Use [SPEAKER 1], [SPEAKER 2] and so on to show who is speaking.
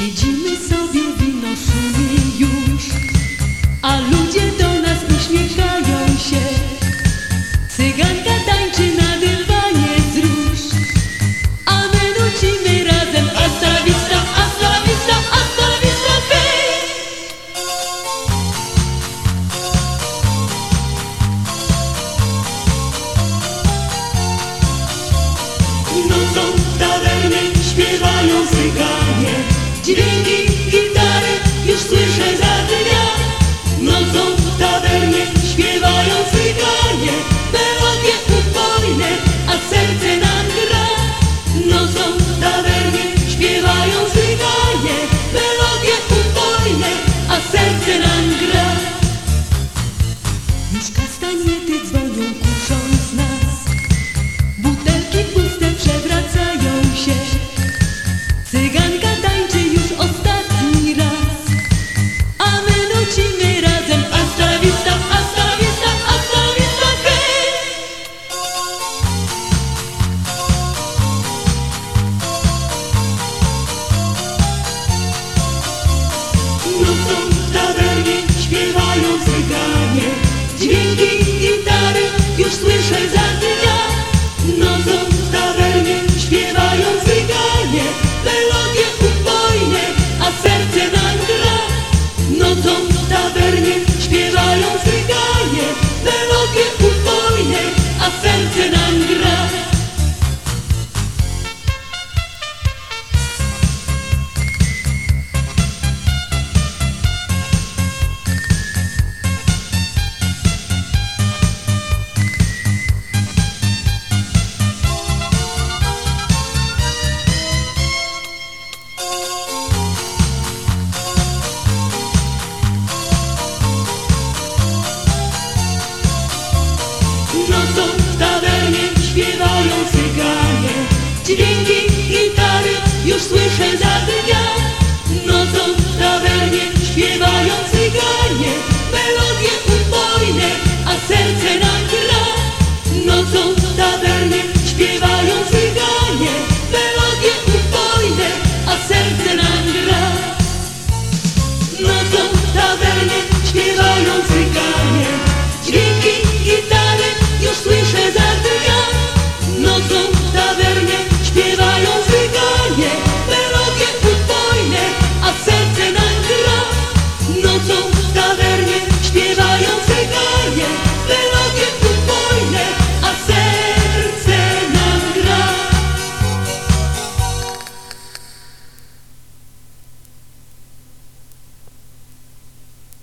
[SPEAKER 1] Siedzimy sobie, wino szumi już, a ludzie do nas uśmiechają się. Cyganka tańczy na dywanie z róż, a my nucimy razem Hasta vista, hasta vista, hasta vista, hej!
[SPEAKER 2] Nocą